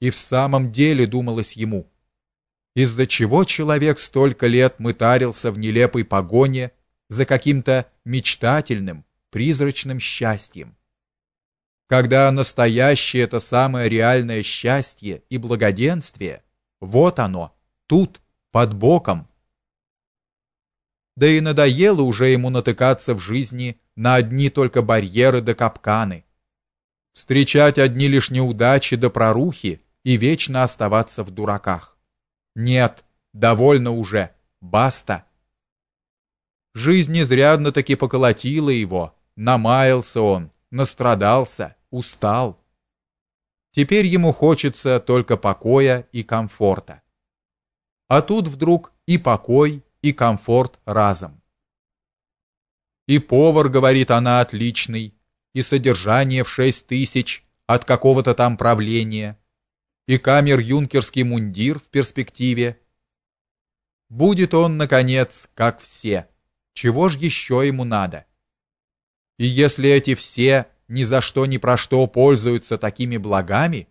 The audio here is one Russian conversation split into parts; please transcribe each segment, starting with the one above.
И в самом деле думалось ему, из-за чего человек столько лет мытарился в нелепой погоне за каким-то мечтательным, призрачным счастьем. Когда настоящее это самое реальное счастье и благоденствие, вот оно, тут, под боком. Да и надоело уже ему натыкаться в жизни на одни только барьеры да капканы, встречать одни лишь неудачи да прорухи и вечно оставаться в дураках. Нет, довольно уже, баста. Жизнь изрядно таки поколотила его, намаялся он, настрадался, устал. Теперь ему хочется только покоя и комфорта. А тут вдруг и покой, и комфорт разом. И повар, говорит она, отличный, и содержание в шесть тысяч от какого-то там правления, и камер-юнкерский мундир в перспективе. Будет он, наконец, как все. Чего ж еще ему надо? И если эти все ни за что ни про что пользуются такими благами,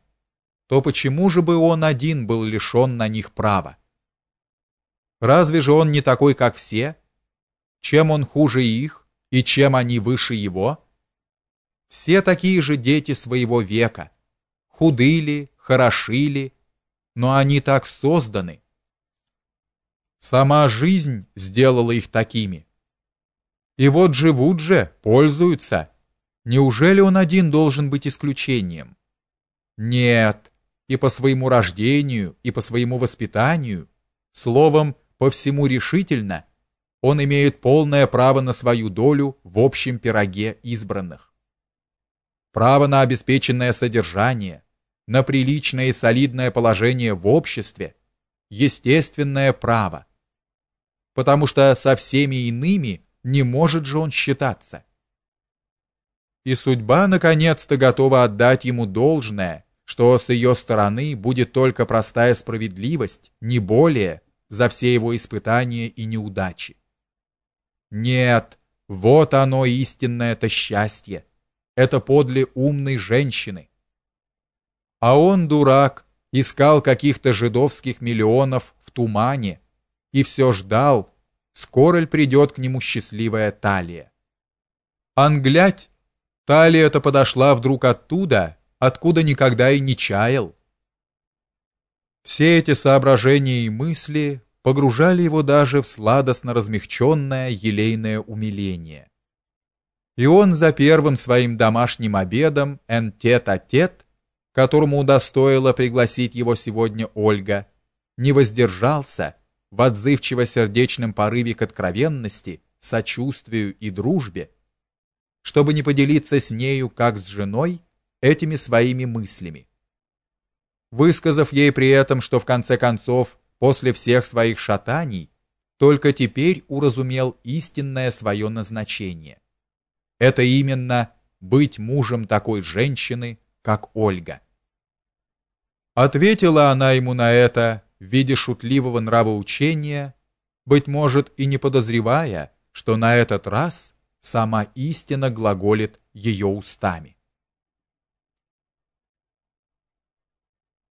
то почему же бы он один был лишен на них права? Разве же он не такой, как все? Чем он хуже их и чем они выше его? Все такие же дети своего века, худыли, хорошили, но они так созданы. Сама жизнь сделала их такими. И вот живут же, пользуются. Неужели он один должен быть исключением? Нет, и по своему рождению, и по своему воспитанию, словом, по всему решительно, он имеет полное право на свою долю в общем пироге избранных. Право на обеспеченное содержание, на приличное и солидное положение в обществе, естественное право. Потому что со всеми иными не может же он считаться. И судьба наконец-то готова отдать ему должное, что с ее стороны будет только простая справедливость, не более, за все его испытания и неудачи. Нет, вот оно истинное это счастье. Это подле умной женщины. А он дурак, искал каких-то жидовских миллионов в тумане и все ждал, скоро ли придет к нему счастливая талия. Англять, талия-то подошла вдруг оттуда, откуда никогда и не чаял. Все эти соображения и мысли погружали его даже в сладостно размягченное елейное умиление. И он за первым своим домашним обедом эн-тет-а-тет, которому удостоило пригласить его сегодня Ольга, не воздержался в отзывчиво-сердечном порыве к откровенности, сочувствию и дружбе, чтобы не поделиться с нею, как с женой, этими своими мыслями. Высказав ей при этом, что в конце концов, после всех своих шатаний, только теперь уразумел истинное свое назначение. Это именно быть мужем такой женщины, как Ольга. Ответила она ему на это в виде шутливого нравоучения, быть может и не подозревая, что на этот раз сама истина глаголит ее устами.